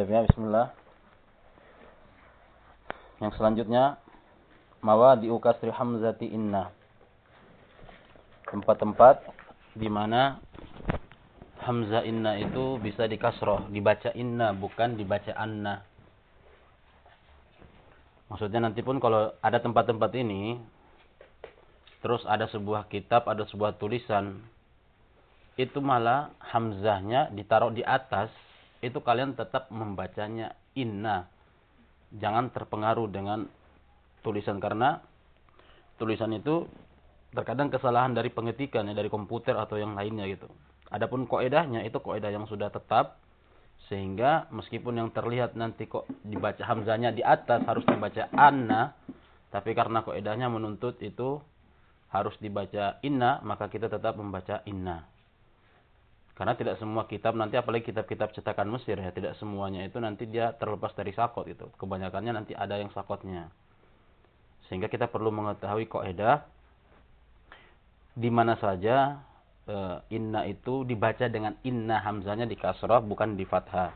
ya, bismillah. Yang selanjutnya mawadi ukasri hamzati inna. Tempat-tempat di mana hamzah inna itu bisa dikasroh, dibaca inna bukan dibaca anna. Maksudnya nanti pun kalau ada tempat-tempat ini terus ada sebuah kitab, ada sebuah tulisan itu malah hamzahnya ditaruh di atas itu kalian tetap membacanya inna. Jangan terpengaruh dengan tulisan karena tulisan itu terkadang kesalahan dari pengetikan ya dari komputer atau yang lainnya gitu. Adapun koedahnya itu koedah yang sudah tetap sehingga meskipun yang terlihat nanti kok dibaca hamzanya di atas harus dibaca anna tapi karena koedahnya menuntut itu harus dibaca inna maka kita tetap membaca inna. Karena tidak semua kitab nanti apalagi kitab-kitab cetakan Mesir ya tidak semuanya itu nanti dia terlepas dari sakot itu. Kebanyakannya nanti ada yang sakotnya. Sehingga kita perlu mengetahui kaidah di mana saja e, inna itu dibaca dengan inna hamzanya di kasrah bukan di fathah.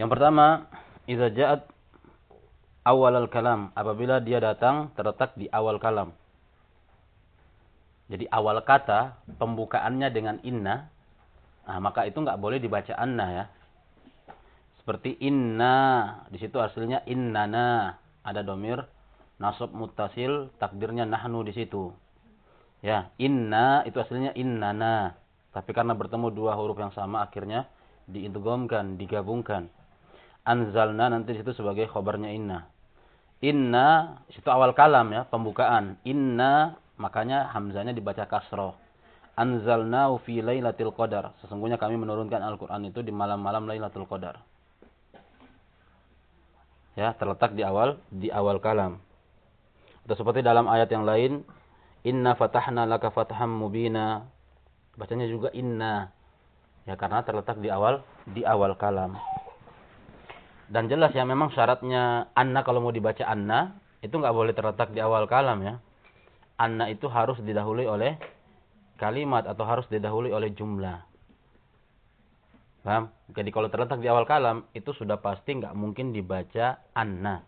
Yang pertama, idza ja'at awal al-kalam, apabila dia datang terletak di awal kalam. Jadi awal kata pembukaannya dengan inna, nah, maka itu nggak boleh dibaca anna ya. Seperti inna, di situ aslinya innana, ada domir nasab mutasil, takdirnya nahnu di situ. Ya, inna itu aslinya innana. Tapi karena bertemu dua huruf yang sama akhirnya diidghamkan, digabungkan anzalna nanti situ sebagai khobarnya inna. Inna situ awal kalam ya, pembukaan. Inna makanya hamzanya dibaca kasroh. Anzalna fi lailatul qadar. Sesungguhnya kami menurunkan Al-Qur'an itu di malam-malam Lailatul Qadar. Ya, terletak di awal di awal kalam. Atau seperti dalam ayat yang lain, inna fatahna laka fatham mubina. Bacanya juga inna. Ya, karena terletak di awal di awal kalam. Dan jelas ya memang syaratnya anna kalau mau dibaca anna itu nggak boleh terletak di awal kalam ya. Anna itu harus didahului oleh kalimat atau harus didahului oleh jumlah. Paham? Jadi kalau terletak di awal kalam itu sudah pasti nggak mungkin dibaca anna.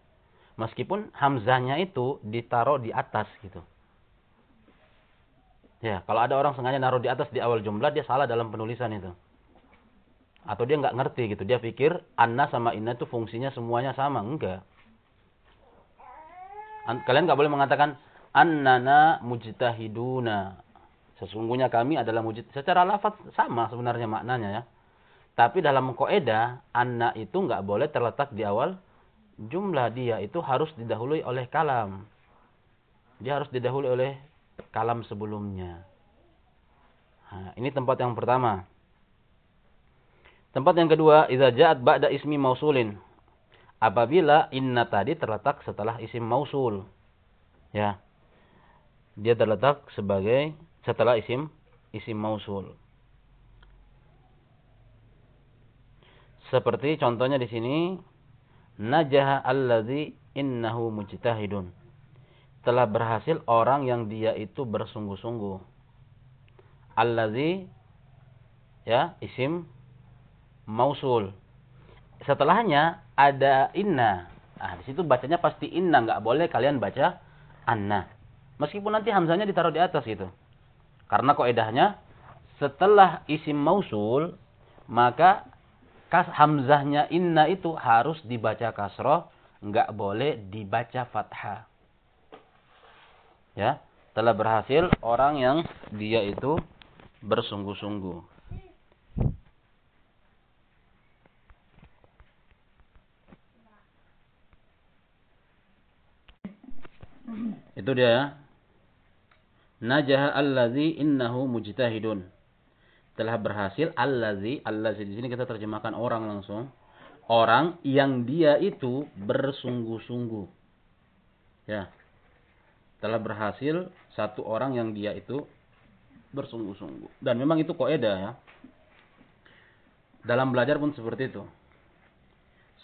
Meskipun hamzahnya itu ditaruh di atas gitu. Ya, kalau ada orang sengaja naruh di atas di awal jumlah dia salah dalam penulisan itu atau dia nggak ngerti gitu. Dia pikir anna sama inna itu fungsinya semuanya sama. Enggak. Kalian nggak boleh mengatakan annana mujtahiduna. Sesungguhnya kami adalah mujtahid secara lafaz sama sebenarnya maknanya ya. Tapi dalam koeda anna itu nggak boleh terletak di awal jumlah. Dia itu harus didahului oleh kalam. Dia harus didahului oleh kalam sebelumnya. Nah, ini tempat yang pertama Tempat yang kedua, idza ja'at ba'da ismi mausulin. Apabila inna tadi terletak setelah isim mausul. Ya. Dia terletak sebagai setelah isim isim mausul. Seperti contohnya di sini, najaha allazi innahu mujtahidun. Telah berhasil orang yang dia itu bersungguh-sungguh. Allazi ya, isim mausul. Setelahnya ada inna. Nah, di situ bacanya pasti inna, nggak boleh kalian baca anna. Meskipun nanti hamzanya ditaruh di atas gitu. Karena koedahnya setelah isim mausul maka kas hamzahnya inna itu harus dibaca kasroh, nggak boleh dibaca fathah. Ya, telah berhasil orang yang dia itu bersungguh-sungguh. Itu dia ya. Najaha allazi innahu mujtahidun. Telah berhasil allazi, allazi di sini kita terjemahkan orang langsung. Orang yang dia itu bersungguh-sungguh. Ya. Telah berhasil satu orang yang dia itu bersungguh-sungguh. Dan memang itu koedah ya. Dalam belajar pun seperti itu.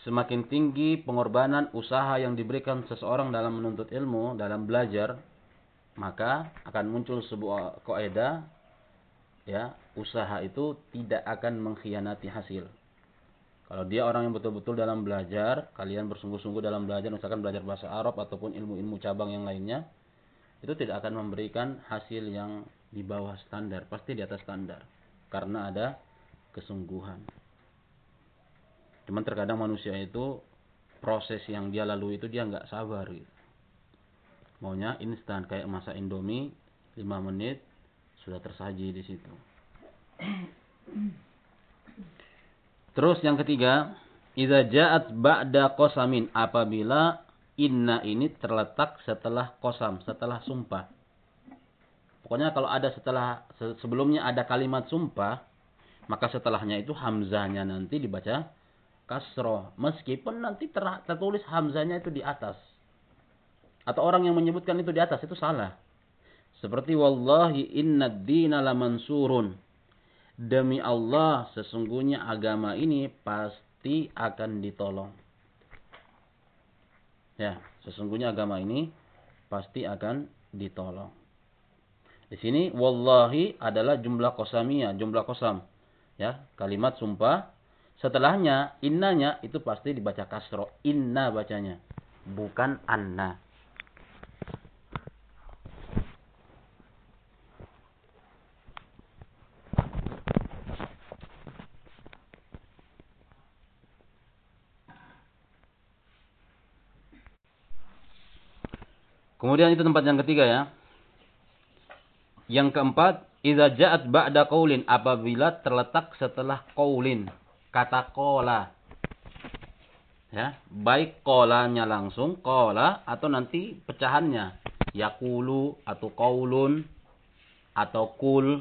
Semakin tinggi pengorbanan usaha yang diberikan seseorang dalam menuntut ilmu, dalam belajar, maka akan muncul sebuah kaidah ya, usaha itu tidak akan mengkhianati hasil. Kalau dia orang yang betul-betul dalam belajar, kalian bersungguh-sungguh dalam belajar, misalkan belajar bahasa Arab ataupun ilmu-ilmu cabang yang lainnya, itu tidak akan memberikan hasil yang di bawah standar, pasti di atas standar. Karena ada kesungguhan. Cuman terkadang manusia itu proses yang dia lalui itu dia nggak sabar gitu. Maunya instan kayak masak Indomie 5 menit sudah tersaji di situ. Terus yang ketiga, idza ja'at ba'da qasamin apabila inna ini terletak setelah kosam, setelah sumpah. Pokoknya kalau ada setelah sebelumnya ada kalimat sumpah, maka setelahnya itu hamzahnya nanti dibaca kasroh. Meskipun nanti tertulis hamzanya itu di atas. Atau orang yang menyebutkan itu di atas itu salah. Seperti wallahi inna dina lamansurun. Demi Allah sesungguhnya agama ini pasti akan ditolong. Ya, sesungguhnya agama ini pasti akan ditolong. Di sini wallahi adalah jumlah kosamiyah, jumlah kosam. Ya, kalimat sumpah Setelahnya, innanya itu pasti dibaca kasro. Inna bacanya. Bukan anna. Kemudian itu tempat yang ketiga ya. Yang keempat, idza ja'at ba'da qaulin apabila terletak setelah qaulin kata kola. Ya, baik kolanya langsung, kola, atau nanti pecahannya. Yakulu, atau kaulun, atau kul.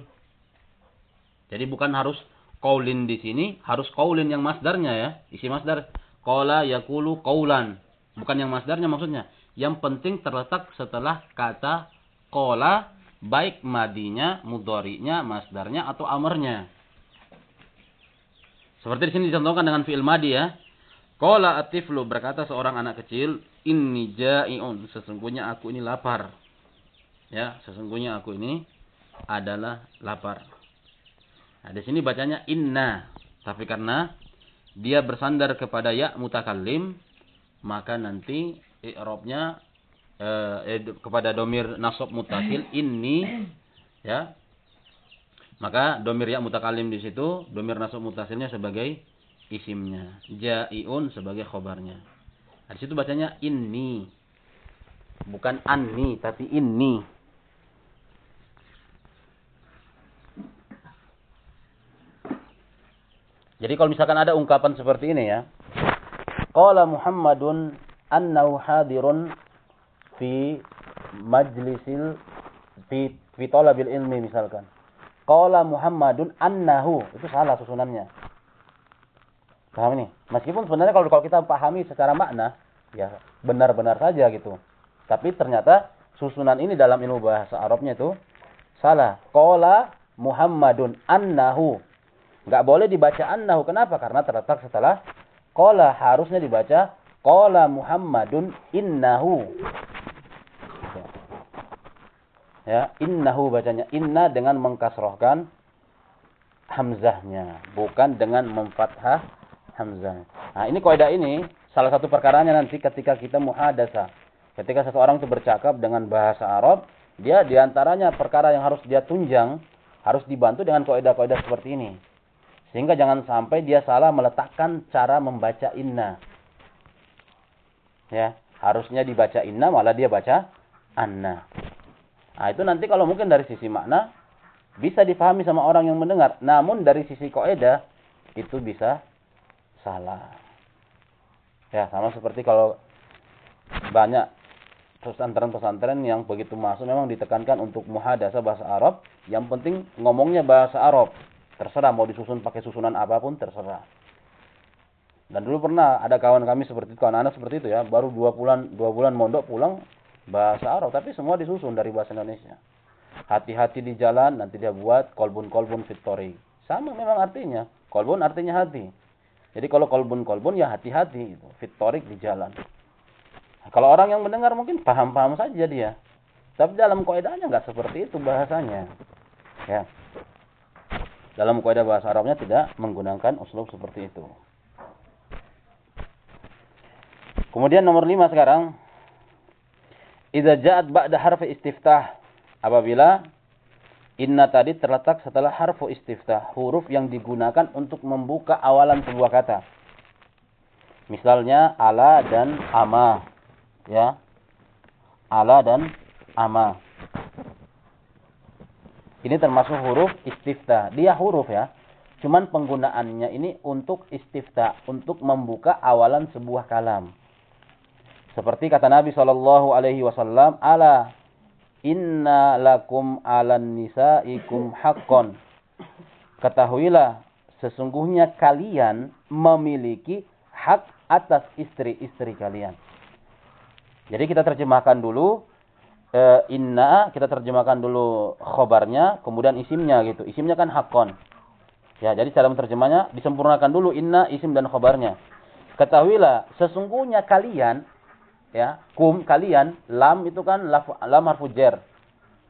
Jadi bukan harus kaulin di sini, harus kaulin yang masdarnya ya. Isi masdar. Kola, yakulu, kaulan. Bukan yang masdarnya maksudnya. Yang penting terletak setelah kata kola, baik madinya, mudorinya, masdarnya, atau amarnya. Seperti di sini dicontohkan dengan fi'il madi ya. Qala atiflu berkata seorang anak kecil, "Inni ja'iun." Sesungguhnya aku ini lapar. Ya, sesungguhnya aku ini adalah lapar. Nah, di sini bacanya inna, tapi karena dia bersandar kepada ya mutakallim, maka nanti i'rabnya eh, eh, kepada domir nasab mutasil inni ya maka domir ya mutakalim di situ, domir nasab mutasilnya sebagai isimnya. Jaiun sebagai khobarnya. Nah, di situ bacanya ini. Bukan anni, tapi ini. Jadi kalau misalkan ada ungkapan seperti ini ya. Qala Muhammadun annahu hadirun fi majlisil fi fi talabil ilmi misalkan. Qala Muhammadun annahu. Itu salah susunannya. Paham ini? Meskipun sebenarnya kalau kalau kita pahami secara makna, ya benar-benar saja gitu. Tapi ternyata susunan ini dalam ilmu bahasa Arabnya itu salah. Qala Muhammadun annahu. Enggak boleh dibaca annahu. Kenapa? Karena terletak setelah qala harusnya dibaca qala Muhammadun innahu. Ya, innahu bacanya. Inna dengan mengkasrohkan hamzahnya, bukan dengan memfathah hamzah. Nah, ini kaidah ini salah satu perkaranya nanti ketika kita muhadasa. Ketika seseorang itu bercakap dengan bahasa Arab, dia di antaranya perkara yang harus dia tunjang, harus dibantu dengan kaidah-kaidah seperti ini. Sehingga jangan sampai dia salah meletakkan cara membaca inna. Ya, harusnya dibaca inna malah dia baca anna. Nah, itu nanti kalau mungkin dari sisi makna bisa difahami sama orang yang mendengar. Namun dari sisi koedah itu bisa salah. Ya, sama seperti kalau banyak pesantren-pesantren yang begitu masuk memang ditekankan untuk muhadasa bahasa Arab. Yang penting ngomongnya bahasa Arab. Terserah mau disusun pakai susunan apa pun terserah. Dan dulu pernah ada kawan kami seperti itu, kawan anak seperti itu ya, baru dua bulan dua bulan mondok pulang bahasa Arab, tapi semua disusun dari bahasa Indonesia. Hati-hati di jalan, nanti dia buat kolbun-kolbun fitori. Sama memang artinya. Kolbun artinya hati. Jadi kalau kolbun-kolbun ya hati-hati itu, fitorik di jalan. Kalau orang yang mendengar mungkin paham-paham saja dia. Tapi dalam kaidahnya nggak seperti itu bahasanya. Ya. Dalam kaidah bahasa Arabnya tidak menggunakan uslub seperti itu. Kemudian nomor lima sekarang. Idza ja'at ba'da harfi istiftah. Apabila Inna tadi terletak setelah harfu istiftah, huruf yang digunakan untuk membuka awalan sebuah kata. Misalnya ala dan ama, ya. Ala dan ama. Ini termasuk huruf istiftah. Dia huruf ya. Cuman penggunaannya ini untuk istiftah, untuk membuka awalan sebuah kalam. Seperti kata Nabi Shallallahu alaihi wasallam, "Ala Inna lakum alan nisaikum haqqon. Ketahuilah, sesungguhnya kalian memiliki hak atas istri-istri kalian. Jadi kita terjemahkan dulu e, inna, kita terjemahkan dulu khobarnya, kemudian isimnya gitu. Isimnya kan hakon. Ya, jadi cara menerjemahnya disempurnakan dulu inna, isim dan khobarnya. Ketahuilah, sesungguhnya kalian ya kum kalian lam itu kan lam harfu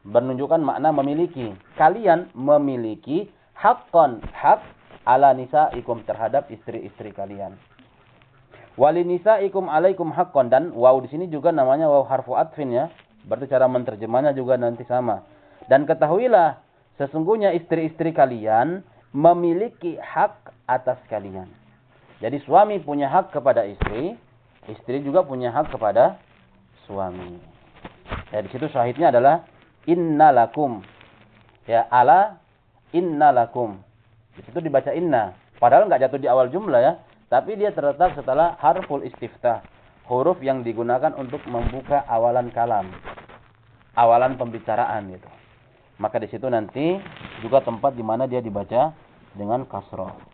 menunjukkan makna memiliki. Kalian memiliki hakon hak ala nisaikum terhadap istri-istri kalian. Wali nisaikum alaikum hakon dan waw di sini juga namanya waw harfu atfin ya. Berarti cara menerjemahnya juga nanti sama. Dan ketahuilah sesungguhnya istri-istri kalian memiliki hak atas kalian. Jadi suami punya hak kepada istri Istri juga punya hak kepada suami. Ya, di situ syahidnya adalah innalakum. Ya, ala innalakum. Di situ dibaca inna. Padahal nggak jatuh di awal jumlah ya, tapi dia terletak setelah harful istiftah. Huruf yang digunakan untuk membuka awalan kalam. Awalan pembicaraan gitu. Maka di situ nanti juga tempat di mana dia dibaca dengan kasroh.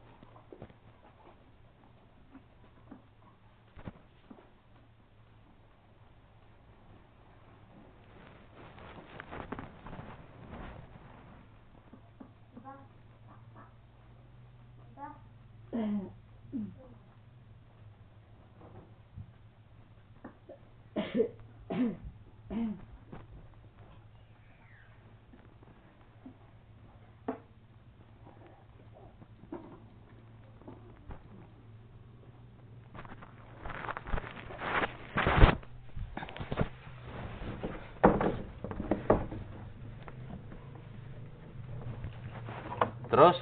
Terus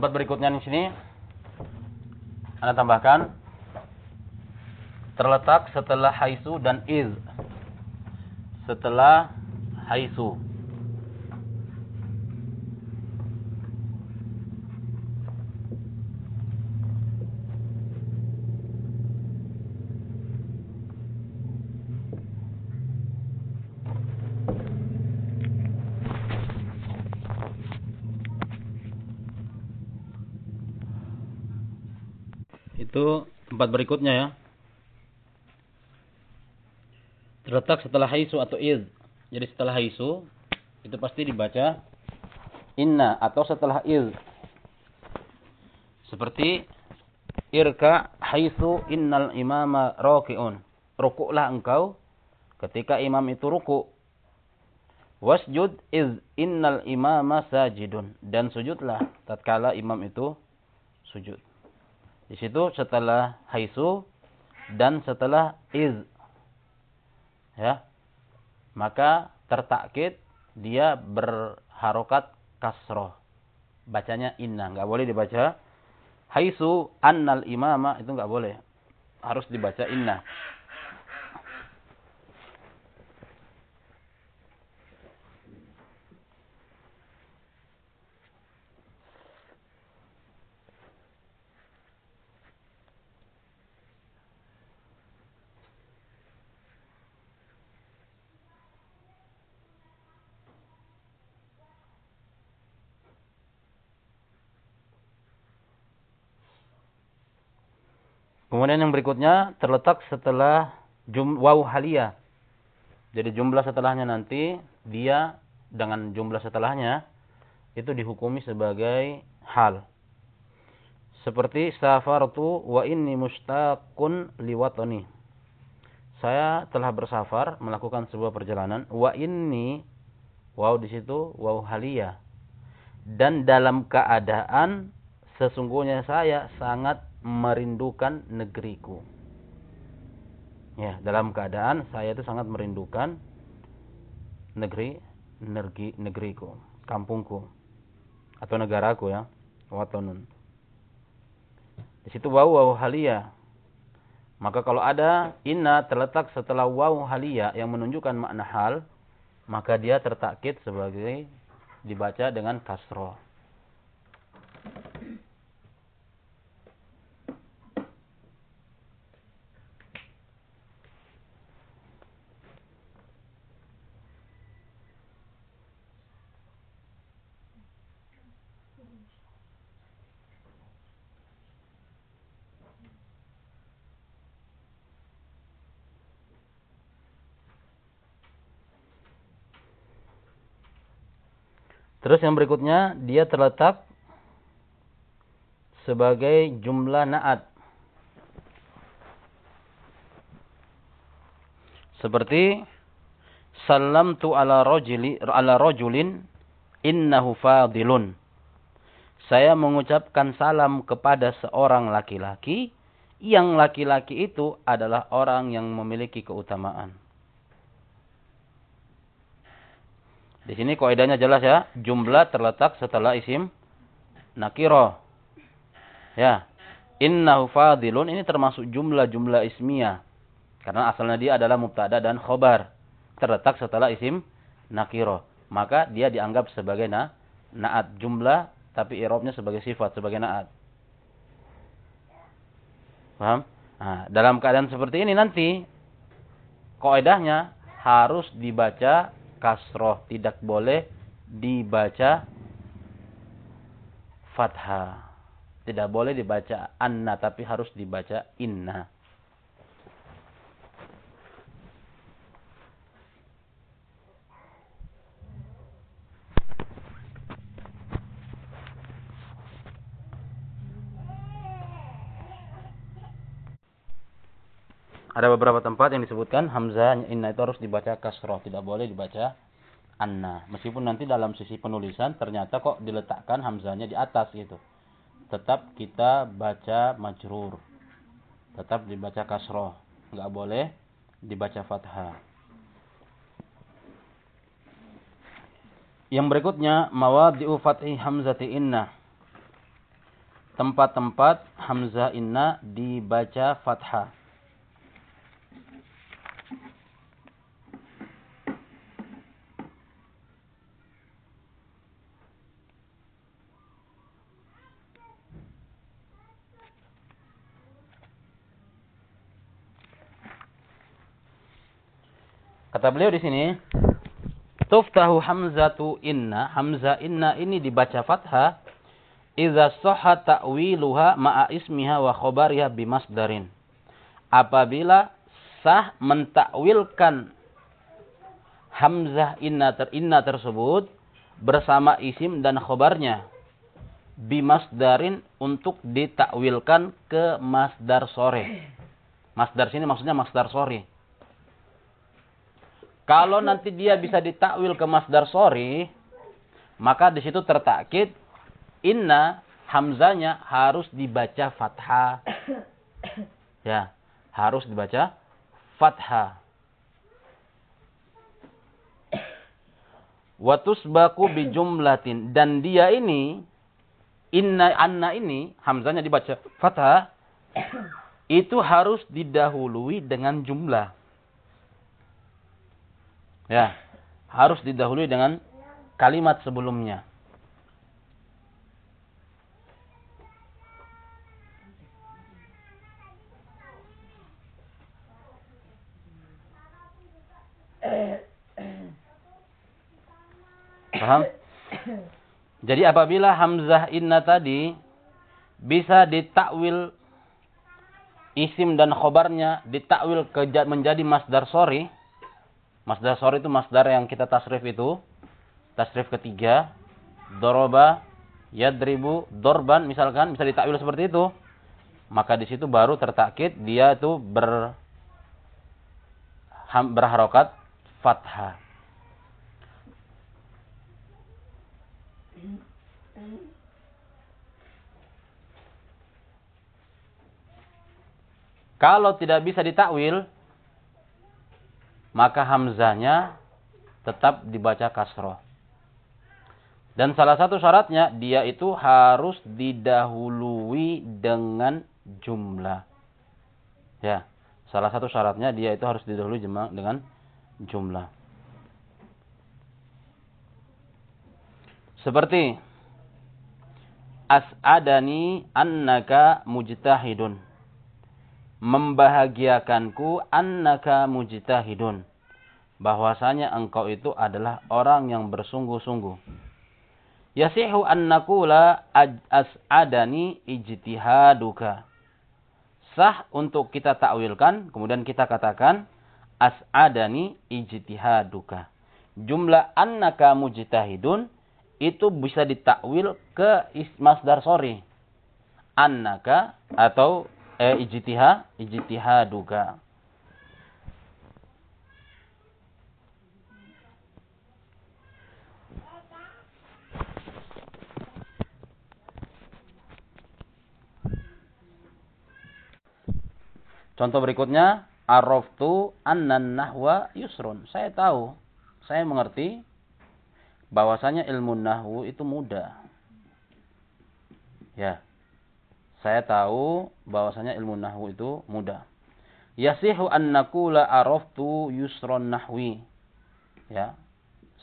tempat berikutnya di sini Anda tambahkan terletak setelah haisu dan iz. Setelah haisu. Itu tempat berikutnya ya. Terletak setelah haisu atau iz. Jadi setelah haisu itu pasti dibaca inna atau setelah iz. Seperti irka haisu innal imama raki'un. Rukuklah engkau ketika imam itu ruku. Wasjud iz innal imama sajidun. Dan sujudlah tatkala imam itu sujud. Di situ setelah haisu dan setelah iz. Ya. Maka tertakkid dia berharokat kasroh. Bacanya inna. Nggak boleh dibaca haisu annal imama. Itu nggak boleh. Harus dibaca inna. Kemudian yang berikutnya terletak setelah jum waw haliyah. Jadi jumlah setelahnya nanti dia dengan jumlah setelahnya itu dihukumi sebagai hal. Seperti safartu wa inni mustaqun liwatani. Saya telah bersafar melakukan sebuah perjalanan wa inni wow di situ wow halia dan dalam keadaan sesungguhnya saya sangat merindukan negeriku. Ya, dalam keadaan saya itu sangat merindukan negeri negeri negeriku, kampungku atau negaraku ya, watonun. Di situ waw waw halia. Maka kalau ada inna terletak setelah waw halia yang menunjukkan makna hal, maka dia tertakkit sebagai dibaca dengan kasroh. Terus yang berikutnya dia terletak sebagai jumlah naat. Seperti salam tu ala rajuli ala rajulin innahu fadilun. Saya mengucapkan salam kepada seorang laki-laki yang laki-laki itu adalah orang yang memiliki keutamaan. Di sini kaidahnya jelas ya, jumlah terletak setelah isim nakiro. Ya. Innahu fadilun ini termasuk jumlah-jumlah ismiyah. Karena asalnya dia adalah mubtada dan khobar. Terletak setelah isim nakiro. Maka dia dianggap sebagai na, naat jumlah tapi irobnya sebagai sifat, sebagai naat. Paham? Nah, dalam keadaan seperti ini nanti kaidahnya harus dibaca kasroh. Tidak boleh dibaca fathah. Tidak boleh dibaca anna, tapi harus dibaca inna. Ada beberapa tempat yang disebutkan hamzah inna itu harus dibaca kasroh, tidak boleh dibaca anna. Meskipun nanti dalam sisi penulisan ternyata kok diletakkan hamzahnya di atas gitu. Tetap kita baca majrur. Tetap dibaca kasroh, nggak boleh dibaca fathah. Yang berikutnya mawadi'u fathi hamzati inna. Tempat-tempat hamzah inna dibaca fathah. Kata beliau di sini, tuftahu hamzatu inna, hamzah inna ini dibaca fathah idza sahha ta'wiluha ma'a ismiha wa khabariha bimasdarin. Apabila sah mentakwilkan hamzah inna ter inna tersebut bersama isim dan khobarnya bimasdarin untuk ditakwilkan ke masdar sore. Masdar sini maksudnya masdar sore. Kalau nanti dia bisa ditakwil ke masdar sori, maka di situ tertakid inna hamzanya harus dibaca fathah. Ya, harus dibaca fathah. Watusbaku bijumlatin dan dia ini inna anna ini hamzanya dibaca fathah itu harus didahului dengan jumlah. Ya, harus didahului dengan kalimat sebelumnya. Paham? Jadi apabila hamzah inna tadi bisa ditakwil isim dan khobarnya ditakwil menjadi masdar sorry Masdar sor itu masdar yang kita tasrif itu. tasrif ketiga, doroba, yadribu, dorban misalkan bisa ditakwil seperti itu. Maka di situ baru tertakkit dia itu ber berharokat fathah. Kalau tidak bisa ditakwil, maka hamzahnya tetap dibaca kasroh. Dan salah satu syaratnya, dia itu harus didahului dengan jumlah. Ya, salah satu syaratnya dia itu harus didahului dengan jumlah. Seperti as'adani annaka mujtahidun membahagiakanku annaka mujtahidun. Bahwasanya engkau itu adalah orang yang bersungguh-sungguh. Yasihu annakula as'adani ijtihaduka. Sah untuk kita takwilkan kemudian kita katakan as'adani ijtihaduka. Jumlah annaka mujtahidun itu bisa ditakwil ke masdar sorry. Annaka atau eh ijtihad ijtihaduka Contoh berikutnya, araftu annan nahwa yusrun. Saya tahu, saya mengerti bahwasanya ilmu nahwu itu mudah. Ya. Saya tahu bahwasanya ilmu nahwu itu mudah. Yasihu an naqula araftu yusron nahwi. Ya.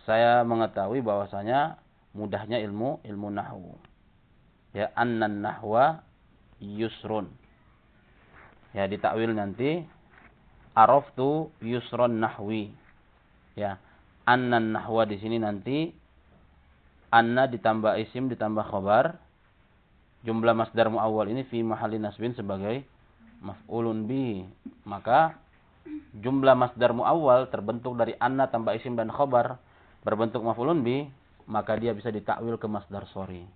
Saya mengetahui bahwasanya mudahnya ilmu ilmu nahwu. Ya, annan nahwa yusrun. Ya, ditakwil nanti araftu yusron nahwi. Ya. Annan nahwa di sini nanti anna ditambah isim ditambah khobar jumlah masdar muawwal ini fi mahalli nasbin sebagai maf'ulun bi. Maka jumlah masdar muawwal terbentuk dari anna tambah isim dan khobar berbentuk maf'ulun bi, maka dia bisa ditakwil ke masdar sorry.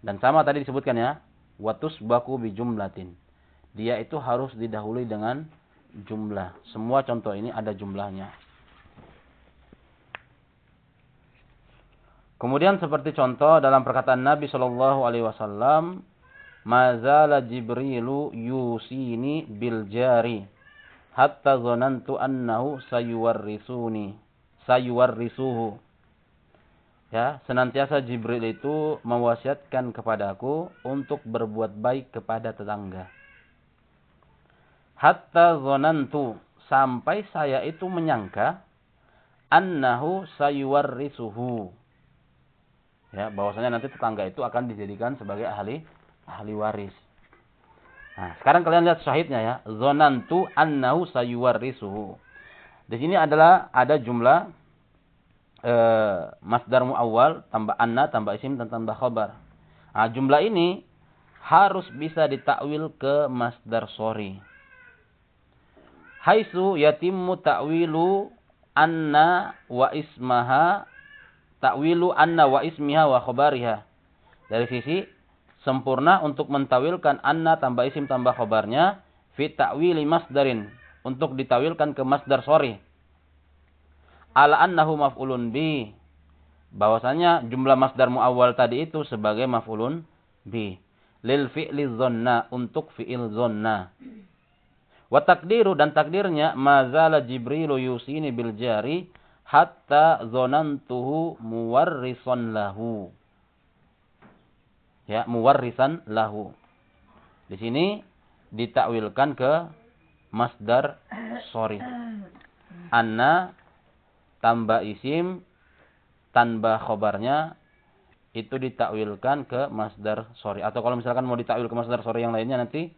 Dan sama tadi disebutkan ya, watus baku bi jumlatin. Dia itu harus didahului dengan jumlah. Semua contoh ini ada jumlahnya. Kemudian seperti contoh dalam perkataan Nabi Shallallahu Alaihi Wasallam, mazala Jibrilu yusini bil jari, hatta zonantu annahu sayuwarrisuni, sayuwarrisuhu. Ya, senantiasa Jibril itu mewasiatkan kepadaku untuk berbuat baik kepada tetangga. Hatta zonantu sampai saya itu menyangka annahu sayuwarrisuhu ya bahwasanya nanti tetangga itu akan dijadikan sebagai ahli ahli waris. Nah, sekarang kalian lihat syahidnya ya. Zonantu annahu sayuwarrisuhu. Di sini adalah ada jumlah e, masdar muawwal tambah anna tambah isim dan tambah khabar. Nah, jumlah ini harus bisa ditakwil ke masdar sorry. Haisu yatimmu ta'wilu anna wa ismaha takwilu anna wa ismiha wa khobariha. Dari sisi sempurna untuk mentawilkan anna tambah isim tambah khobarnya fi ta'wili masdarin untuk ditawilkan ke masdar sorry. Ala annahu maf'ulun bi. Bahwasanya jumlah masdar muawwal tadi itu sebagai maf'ulun bi. Lil fi'li zonna untuk fi'il zonna. Wa takdiru dan takdirnya mazala Jibrilu yusini bil jari hatta zonantuhu muwarrison lahu. Ya, muwarrisan lahu. Di sini ditakwilkan ke masdar sorry. Anna tambah isim tanpa khobarnya itu ditakwilkan ke masdar sorry. Atau kalau misalkan mau ditakwil ke masdar sorry yang lainnya nanti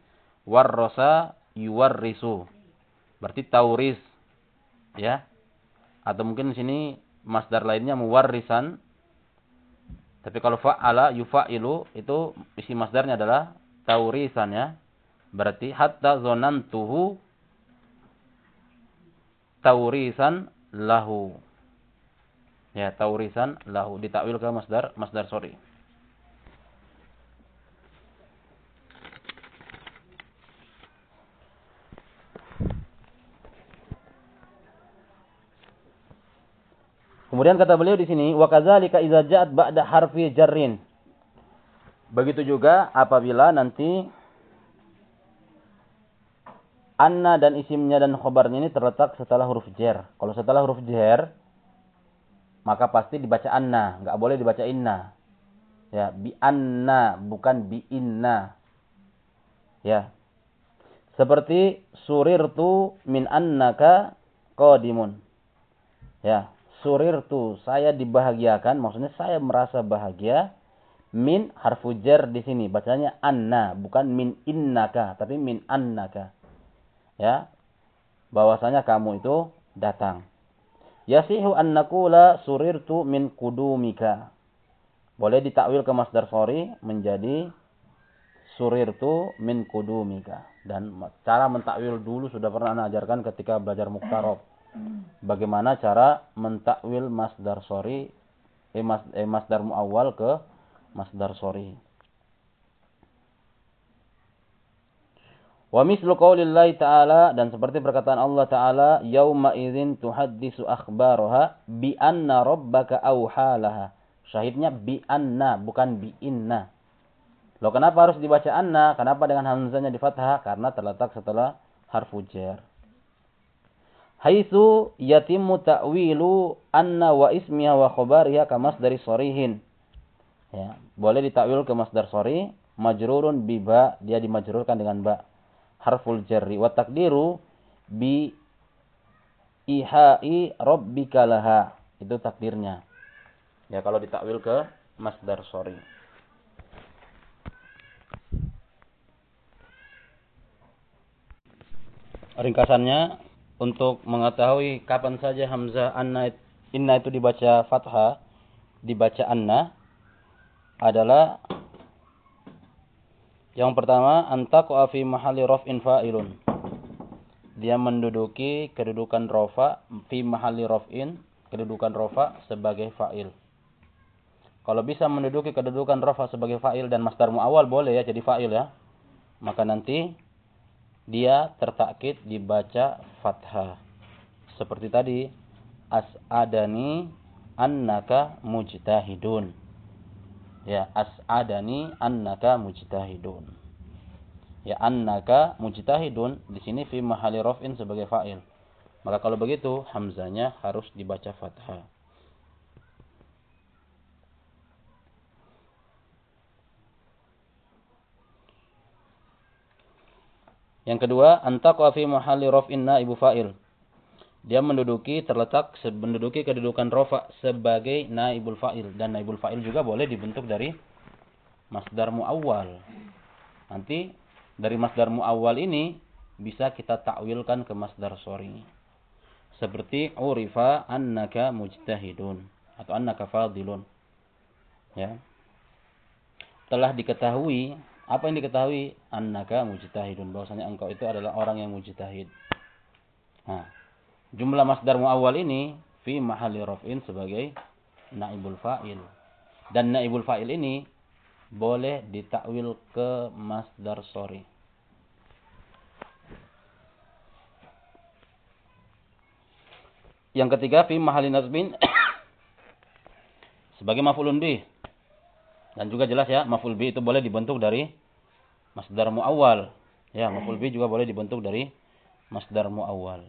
warrosa yuwarrisu. Berarti tauris. Ya, atau mungkin di sini masdar lainnya muwarrisan. Tapi kalau fa'ala yufa'ilu itu isi masdarnya adalah taurisan ya. Berarti hatta zonantuhu taurisan lahu. Ya, taurisan lahu ditakwil ke masdar masdar sorry. Kemudian kata beliau di sini, wa kadzalika idza ja'at ba'da harfi jarrin. Begitu juga apabila nanti anna dan isimnya dan khobarnya ini terletak setelah huruf jer. Kalau setelah huruf jer, maka pasti dibaca anna, nggak boleh dibaca inna. Ya, bi anna bukan bi inna. Ya. Seperti surirtu min annaka qadimun. Ya, surirtu saya dibahagiakan, maksudnya saya merasa bahagia min harfu jar di sini bacanya anna bukan min innaka tapi min annaka. Ya. Bahwasanya kamu itu datang. Yasihu an naqula surirtu min kudumika. Boleh ditakwil ke masdar sorry menjadi surirtu min kudumika. Dan cara mentakwil dulu sudah pernah anda ajarkan ketika belajar muktarob. Bagaimana cara mentakwil masdar sorry, eh, mas, eh masdar muawwal ke masdar sorry. Wa mislu qaulillahi ta'ala dan seperti perkataan Allah taala yauma idzin tuhaddisu akhbaraha bi anna rabbaka auhalaha. Syahidnya bi anna bukan bi inna. Loh kenapa harus dibaca anna? Kenapa dengan hamzahnya di fathah? Karena terletak setelah harfu jar. Haitsu yatimmu ta'wilu anna wa ismiha wa khabariha kamas dari sorihin. Ya, boleh ditakwil ke masdar sori, majrurun bi ba, dia dimajrurkan dengan ba harful jarri wa takdiru bi ihai rabbika laha. Itu takdirnya. Ya kalau ditakwil ke masdar sorry. Ringkasannya untuk mengetahui kapan saja hamzah anna inna itu dibaca fathah, dibaca anna adalah yang pertama, antaqwa fi mahalli raf'in fa'ilun. Dia menduduki kedudukan rofa fi mahalli raf'in, kedudukan rofa sebagai fa'il. Kalau bisa menduduki kedudukan rofa sebagai fa'il dan masdar mu'awal boleh ya jadi fa'il ya. Maka nanti dia tertakkid dibaca fathah. Seperti tadi, as'adani annaka mujtahidun. Ya as'adani annaka mujtahidun. Ya annaka mujtahidun. Di sini fi mahali raf'in sebagai fa'il. Maka kalau begitu hamzanya harus dibaca fathah Yang kedua, antaqwa fi mahali raf'in naibu fa'il dia menduduki terletak menduduki kedudukan rofa sebagai naibul fa'il dan naibul fa'il juga boleh dibentuk dari masdar muawwal. Nanti dari masdar muawwal ini bisa kita takwilkan ke masdar sori. Seperti urifa annaka mujtahidun atau annaka fadilun. Ya. Telah diketahui apa yang diketahui annaka mujtahidun bahwasanya engkau itu adalah orang yang mujtahid. Nah, jumlah masdar muawwal ini fi mahalli raf'in sebagai naibul fa'il. Dan naibul fa'il ini boleh ditakwil ke masdar sorry. Yang ketiga fi mahalli nasbin sebagai maf'ulun bih. Dan juga jelas ya, maf'ul bih itu boleh dibentuk dari masdar muawwal. Ya, maf'ul bih juga boleh dibentuk dari masdar muawwal.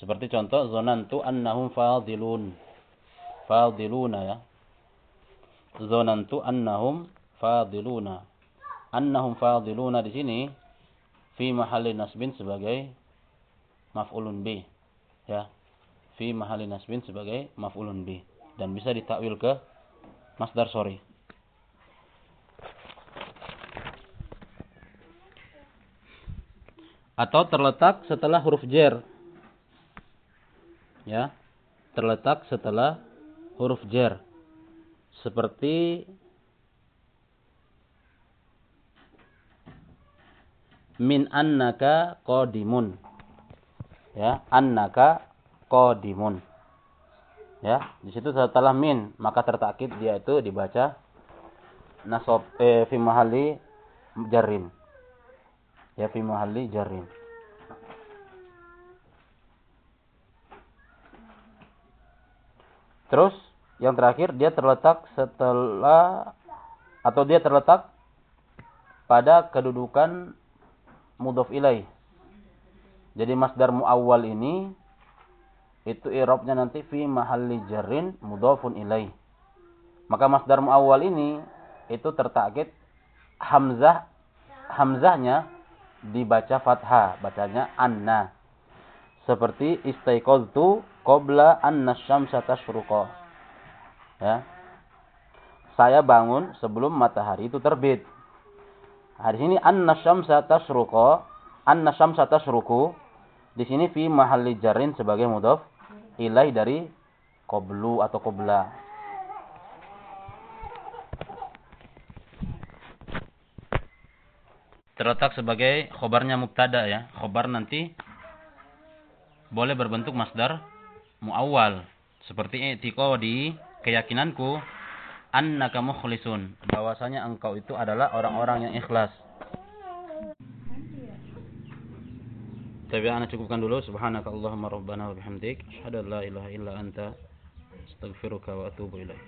Seperti contoh zonantu annahum fadilun. Fadiluna ya. Zonantu annahum fadiluna. Annahum fadiluna di sini fi mahalli nasbin sebagai maf'ulun bi. Ya. Fi mahalli nasbin sebagai maf'ulun bi dan bisa ditakwil ke masdar sorry. Atau terletak setelah huruf jer ya terletak setelah huruf jar seperti min annaka qadimun. Ya, annaka qadimun. Ya, di situ setelah min maka tertakid dia itu dibaca nasab eh, fi mahalli jarrin. Ya fi mahalli jarrin. Terus yang terakhir dia terletak setelah atau dia terletak pada kedudukan mudhof ilaih. Jadi masdar muawwal ini itu i'rabnya nanti fi mahalli jarrin mudhofun ilaih. Maka masdar muawwal ini itu tertakit hamzah hamzahnya dibaca fathah, bacanya anna. Seperti istaiqadtu qabla anna syamsa tashruqa. Ya. Saya bangun sebelum matahari itu terbit. Nah, di sini anna syamsa tashruqa, anna syamsa tashruqu di sini fi mahalli jarrin sebagai mudhaf ilai dari qablu atau qabla. Terletak sebagai khobarnya mubtada ya. Khobar nanti boleh berbentuk masdar muawwal. Seperti di keyakinanku annaka mukhlisun. Bahwasanya engkau itu adalah orang-orang yang ikhlas. Tapi ana cukupkan dulu subhanaka Allahumma rabbana wa bihamdik asyhadu an la ilaha illa anta astaghfiruka wa atubu ilaik.